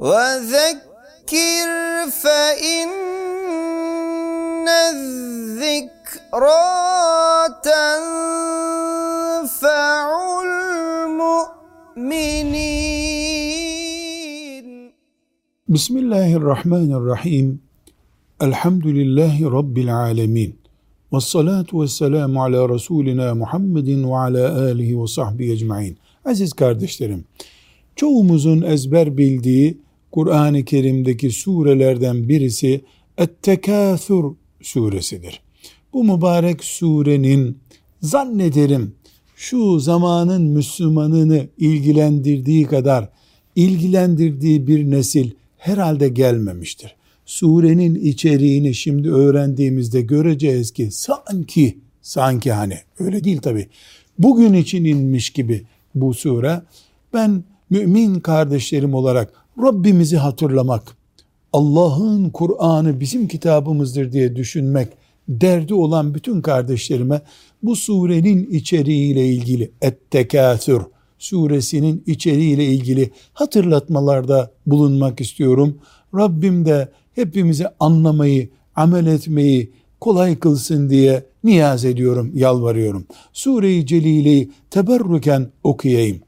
وذكر فإن الذكرى تنفع المؤمنين بسم الله الرحمن الرحيم الحمد لله رب العالمين والصلاة والسلام على Resulina Muhammedin ve ala alihi ve sahbihi ecmain. Aziz kardeşlerim, çoğumuzun ezber bildiği Kur'an-ı Kerim'deki surelerden birisi Et-Tekâthür suresidir. Bu mübarek surenin zannederim şu zamanın Müslümanını ilgilendirdiği kadar ilgilendirdiği bir nesil herhalde gelmemiştir. Surenin içeriğini şimdi öğrendiğimizde göreceğiz ki sanki sanki hani öyle değil tabi. Bugün için inmiş gibi bu sure ben mümin kardeşlerim olarak Rabbimizi hatırlamak, Allah'ın Kur'an'ı bizim kitabımızdır diye düşünmek derdi olan bütün kardeşlerime bu surenin içeriğiyle ilgili Et-Tekâthür suresinin içeriğiyle ilgili hatırlatmalarda bulunmak istiyorum. Rabbim de hepimizi anlamayı, amel etmeyi kolay kılsın diye niyaz ediyorum, yalvarıyorum. Sure-i Celile'yi teberrüken okuyayım.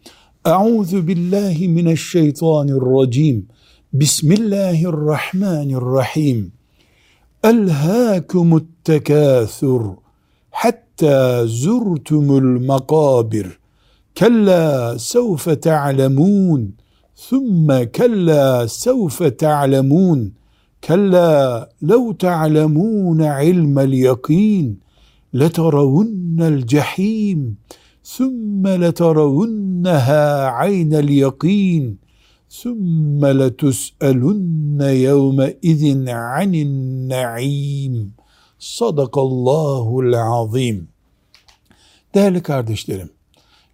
أعوذ بالله من الشيطان الرجيم. بسم الله الرحمن الرحيم. ألهاكم التكاثر حتى زرتم المقابر. كلا سوف تعلمون. ثم كلا سوف تعلمون. كلا لو تعلمون علم اليقين لترون الجحيم. sümme letaravunneha aynel yakin sümme letus'elunne yevme izin anin na'im. Sadakallahul azim. Değerli kardeşlerim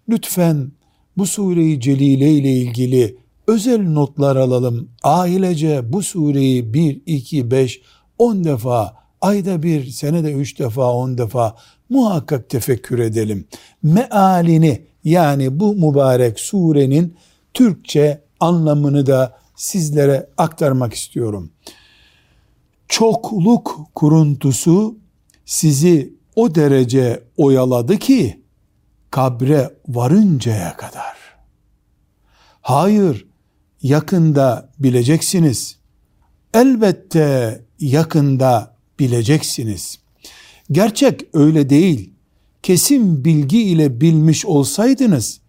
lütfen bu sureyi celile ile ilgili özel notlar alalım. Ailece bu sureyi 1, 2, 5, 10 defa ayda bir, senede 3 defa, 10 defa muhakkak tefekkür edelim. Mealini yani bu mübarek surenin Türkçe anlamını da sizlere aktarmak istiyorum. Çokluk kuruntusu sizi o derece oyaladı ki kabre varıncaya kadar. Hayır, yakında bileceksiniz. Elbette yakında bileceksiniz. Gerçek öyle değil. Kesin bilgi ile bilmiş olsaydınız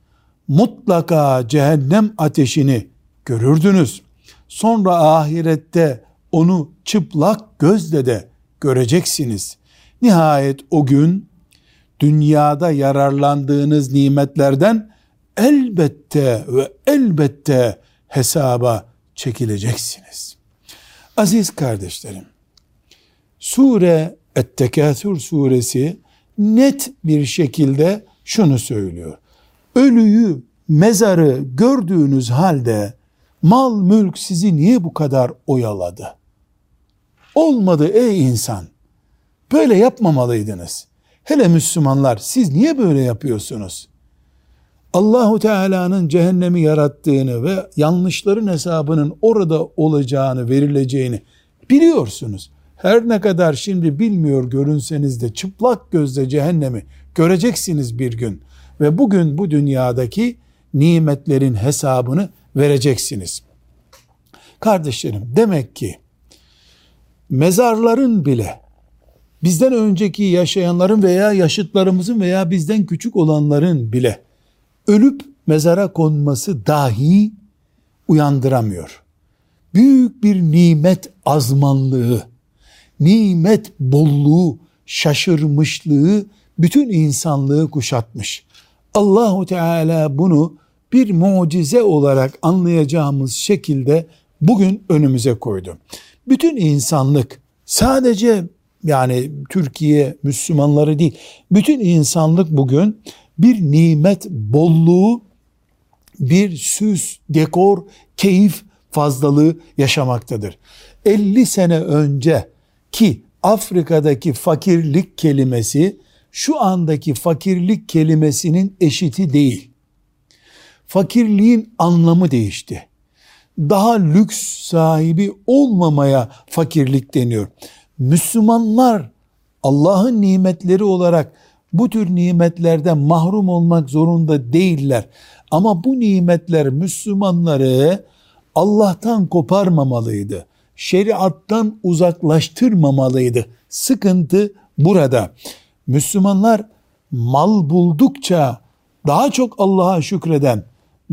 mutlaka cehennem ateşini görürdünüz. Sonra ahirette onu çıplak gözle de göreceksiniz. Nihayet o gün dünyada yararlandığınız nimetlerden elbette ve elbette hesaba çekileceksiniz. Aziz kardeşlerim, sure Et-Tekâthür suresi net bir şekilde şunu söylüyor. Ölüyü, mezarı gördüğünüz halde mal mülk sizi niye bu kadar oyaladı? Olmadı ey insan. Böyle yapmamalıydınız. Hele Müslümanlar siz niye böyle yapıyorsunuz? Allahu Teala'nın cehennemi yarattığını ve yanlışların hesabının orada olacağını, verileceğini biliyorsunuz. Her ne kadar şimdi bilmiyor görünseniz de çıplak gözle cehennemi göreceksiniz bir gün ve bugün bu dünyadaki nimetlerin hesabını vereceksiniz. Kardeşlerim demek ki mezarların bile bizden önceki yaşayanların veya yaşıtlarımızın veya bizden küçük olanların bile ölüp mezara konması dahi uyandıramıyor. Büyük bir nimet azmanlığı, nimet bolluğu, şaşırmışlığı bütün insanlığı kuşatmış. Allahu Teala bunu bir mucize olarak anlayacağımız şekilde bugün önümüze koydu. Bütün insanlık sadece yani Türkiye Müslümanları değil, bütün insanlık bugün bir nimet bolluğu, bir süs, dekor, keyif fazlalığı yaşamaktadır. 50 sene önce ki Afrika'daki fakirlik kelimesi şu andaki fakirlik kelimesinin eşiti değil. Fakirliğin anlamı değişti. daha lüks sahibi olmamaya fakirlik deniyor. Müslümanlar Allah'ın nimetleri olarak bu tür nimetlerden mahrum olmak zorunda değiller. Ama bu nimetler Müslümanları Allah'tan koparmamalıydı. Şeriattan uzaklaştırmamalıydı. Sıkıntı burada. Müslümanlar mal buldukça daha çok Allah'a şükreden,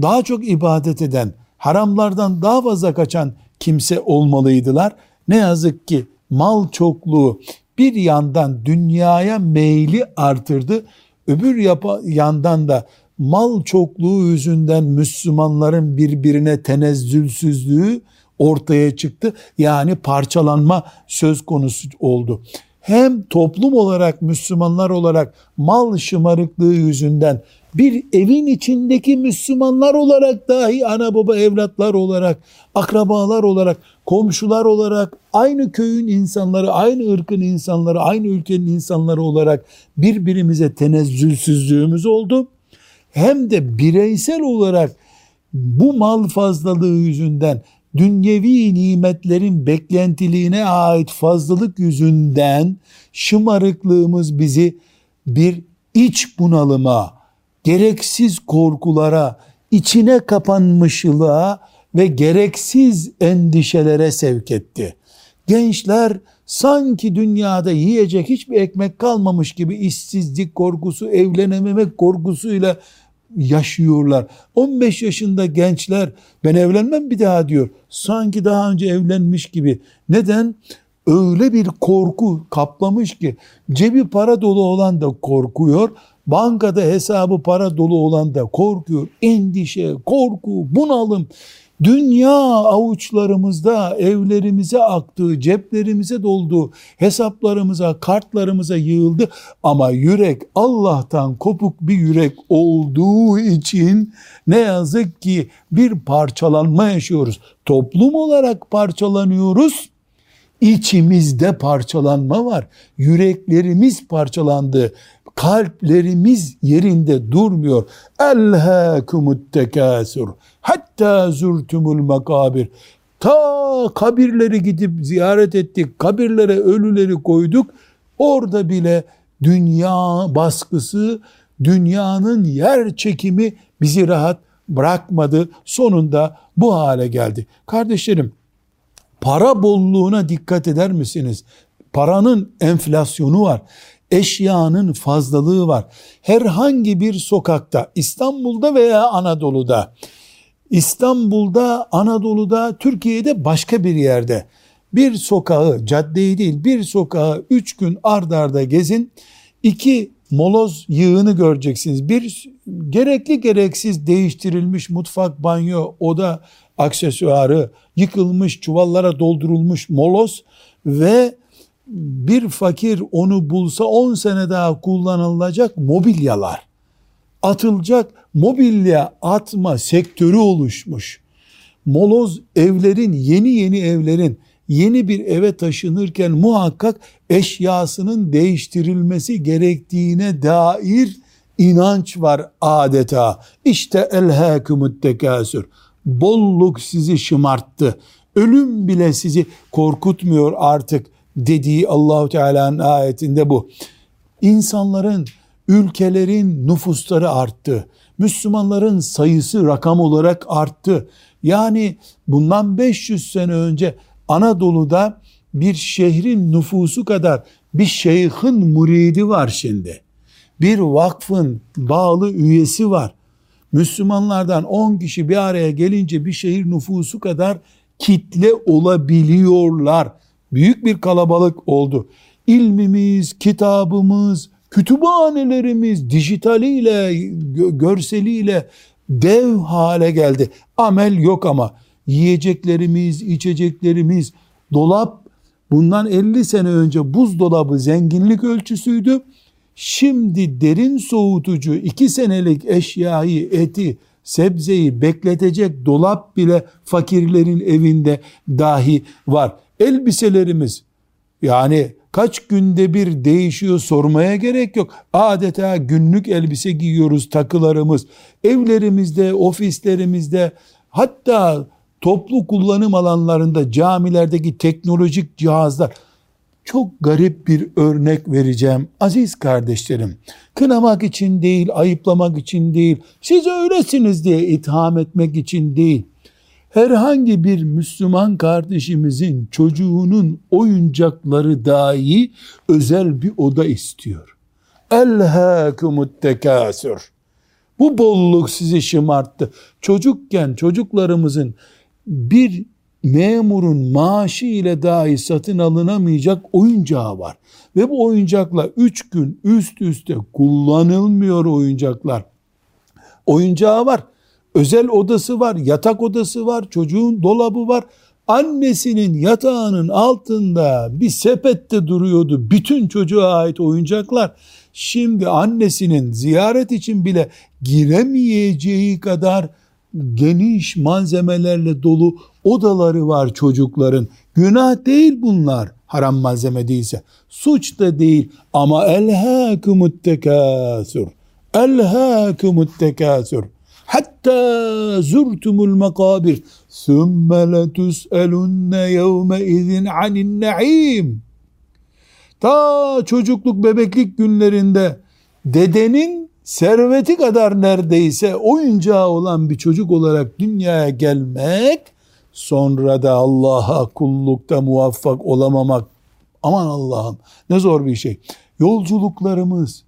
daha çok ibadet eden, haramlardan daha fazla kaçan kimse olmalıydılar. Ne yazık ki mal çokluğu bir yandan dünyaya meyli artırdı, öbür yandan da mal çokluğu yüzünden Müslümanların birbirine tenezzülsüzlüğü ortaya çıktı. Yani parçalanma söz konusu oldu. Hem toplum olarak Müslümanlar olarak mal şımarıklığı yüzünden bir evin içindeki Müslümanlar olarak dahi ana baba evlatlar olarak, akrabalar olarak, komşular olarak, aynı köyün insanları, aynı ırkın insanları, aynı ülkenin insanları olarak birbirimize tenezzülsüzlüğümüz oldu. Hem de bireysel olarak bu mal fazlalığı yüzünden dünyevi nimetlerin beklentiliğine ait fazlalık yüzünden şımarıklığımız bizi bir iç bunalıma, gereksiz korkulara, içine kapanmışlığa ve gereksiz endişelere sevk etti. Gençler sanki dünyada yiyecek hiçbir ekmek kalmamış gibi işsizlik korkusu, evlenememek korkusuyla yaşıyorlar. 15 yaşında gençler ben evlenmem bir daha diyor. Sanki daha önce evlenmiş gibi. Neden? Öyle bir korku kaplamış ki cebi para dolu olan da korkuyor. Bankada hesabı para dolu olan da korkuyor. Endişe, korku, bunalım. Dünya avuçlarımızda evlerimize aktığı, ceplerimize doldu, hesaplarımıza, kartlarımıza yığıldı. Ama yürek Allah'tan kopuk bir yürek olduğu için ne yazık ki bir parçalanma yaşıyoruz. Toplum olarak parçalanıyoruz. İçimizde parçalanma var. Yüreklerimiz parçalandı kalplerimiz yerinde durmuyor. Elhâkumut tekâsur hatta zurtumul makabir. Ta kabirleri gidip ziyaret ettik. Kabirlere ölüleri koyduk. Orada bile dünya baskısı, dünyanın yer çekimi bizi rahat bırakmadı. Sonunda bu hale geldi. Kardeşlerim, para bolluğuna dikkat eder misiniz? Paranın enflasyonu var eşyanın fazlalığı var. Herhangi bir sokakta İstanbul'da veya Anadolu'da İstanbul'da, Anadolu'da, Türkiye'de başka bir yerde bir sokağı, caddeyi değil bir sokağı üç gün ard arda gezin. iki moloz yığını göreceksiniz. Bir gerekli gereksiz değiştirilmiş mutfak, banyo, oda aksesuarı, yıkılmış çuvallara doldurulmuş moloz ve bir fakir onu bulsa 10 sene daha kullanılacak mobilyalar. Atılacak mobilya atma sektörü oluşmuş. Moloz evlerin, yeni yeni evlerin yeni bir eve taşınırken muhakkak eşyasının değiştirilmesi gerektiğine dair inanç var adeta. İşte elhâkumut tekâsür. Bolluk sizi şımarttı. Ölüm bile sizi korkutmuyor artık dediği Allahu Teala'nın ayetinde bu. İnsanların, ülkelerin nüfusları arttı. Müslümanların sayısı rakam olarak arttı. Yani bundan 500 sene önce Anadolu'da bir şehrin nüfusu kadar bir şeyhin muridi var şimdi. Bir vakfın bağlı üyesi var. Müslümanlardan 10 kişi bir araya gelince bir şehir nüfusu kadar kitle olabiliyorlar büyük bir kalabalık oldu. İlmimiz, kitabımız, kütüphanelerimiz dijitaliyle, görseliyle dev hale geldi. Amel yok ama yiyeceklerimiz, içeceklerimiz, dolap bundan 50 sene önce buzdolabı zenginlik ölçüsüydü. Şimdi derin soğutucu iki senelik eşyayı, eti, sebzeyi bekletecek dolap bile fakirlerin evinde dahi var elbiselerimiz yani kaç günde bir değişiyor sormaya gerek yok. Adeta günlük elbise giyiyoruz takılarımız. Evlerimizde, ofislerimizde hatta toplu kullanım alanlarında camilerdeki teknolojik cihazlar çok garip bir örnek vereceğim aziz kardeşlerim. Kınamak için değil, ayıplamak için değil, siz öylesiniz diye itham etmek için değil. Herhangi bir Müslüman kardeşimizin çocuğunun oyuncakları dahi özel bir oda istiyor. Elhâkumut tekâsür. Bu bolluk sizi şımarttı. Çocukken çocuklarımızın bir memurun maaşı ile dahi satın alınamayacak oyuncağı var. Ve bu oyuncakla üç gün üst üste kullanılmıyor oyuncaklar. Oyuncağı var. Özel odası var, yatak odası var, çocuğun dolabı var. Annesinin yatağının altında bir sepette duruyordu bütün çocuğa ait oyuncaklar. Şimdi annesinin ziyaret için bile giremeyeceği kadar geniş malzemelerle dolu odaları var çocukların. Günah değil bunlar haram malzeme değilse. Suç da değil ama elhâkumut tekâsür. Elhâkumut tekâsür. Hatta zurtumul makabir. Sümme letus'elunne yevme izin anin naim. Ta çocukluk bebeklik günlerinde dedenin serveti kadar neredeyse oyuncağı olan bir çocuk olarak dünyaya gelmek sonra da Allah'a kullukta muvaffak olamamak aman Allah'ım ne zor bir şey. Yolculuklarımız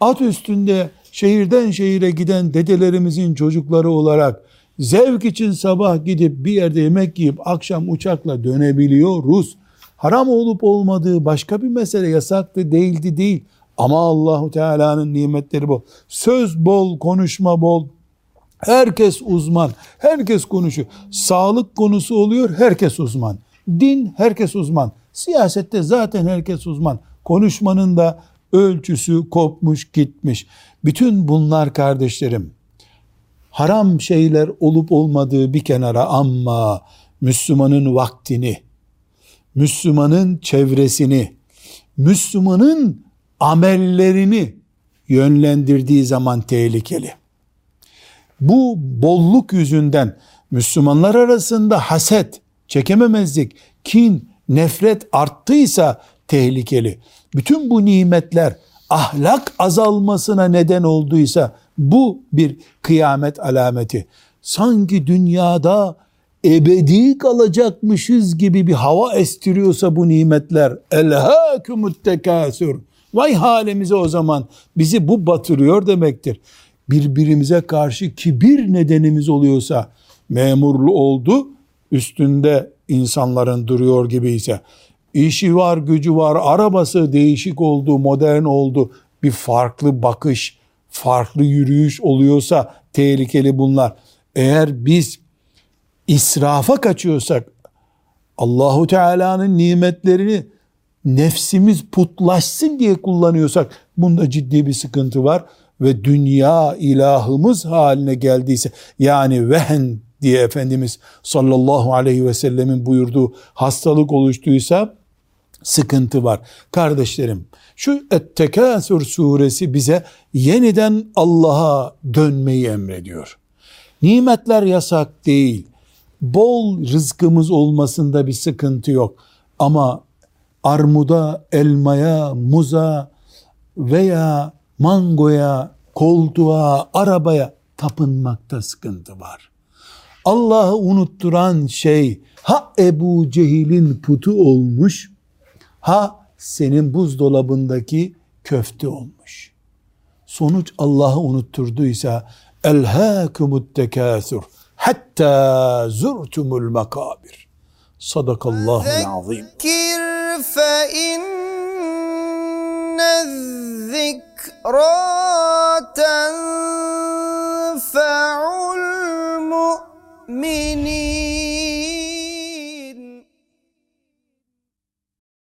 at üstünde şehirden şehire giden dedelerimizin çocukları olarak zevk için sabah gidip bir yerde yemek yiyip akşam uçakla dönebiliyoruz. Haram olup olmadığı başka bir mesele yasaktı değildi değil. Ama Allahu Teala'nın nimetleri bol. Söz bol, konuşma bol. Herkes uzman. Herkes konuşuyor. Sağlık konusu oluyor. Herkes uzman. Din herkes uzman. Siyasette zaten herkes uzman. Konuşmanın da ölçüsü kopmuş gitmiş. Bütün bunlar kardeşlerim haram şeyler olup olmadığı bir kenara ama Müslümanın vaktini, Müslümanın çevresini, Müslümanın amellerini yönlendirdiği zaman tehlikeli. Bu bolluk yüzünden Müslümanlar arasında haset, çekememezlik, kin, nefret arttıysa tehlikeli. Bütün bu nimetler ahlak azalmasına neden olduysa bu bir kıyamet alameti. Sanki dünyada ebedi kalacakmışız gibi bir hava estiriyorsa bu nimetler elhâkumut tekâsür vay halimize o zaman bizi bu batırıyor demektir. Birbirimize karşı kibir nedenimiz oluyorsa memurlu oldu üstünde insanların duruyor gibi ise işi var gücü var arabası değişik oldu modern oldu bir farklı bakış farklı yürüyüş oluyorsa tehlikeli bunlar. Eğer biz israfa kaçıyorsak Allahu Teala'nın nimetlerini nefsimiz putlaşsın diye kullanıyorsak bunda ciddi bir sıkıntı var ve dünya ilahımız haline geldiyse yani vehen diye Efendimiz sallallahu aleyhi ve sellemin buyurduğu hastalık oluştuysa sıkıntı var. Kardeşlerim şu Et-Tekasür suresi bize yeniden Allah'a dönmeyi emrediyor. Nimetler yasak değil. Bol rızkımız olmasında bir sıkıntı yok. Ama armuda, elmaya, muza veya mangoya, koltuğa, arabaya tapınmakta sıkıntı var. Allah'ı unutturan şey ha Ebu Cehil'in putu olmuş ha senin buzdolabındaki köfte olmuş. Sonuç Allah'ı unutturduysa elhâkumut tekâsür hatta zurtumul makabir. Sadakallahul azim. Zekir fe inne zikra tenfe'ul mu'minin.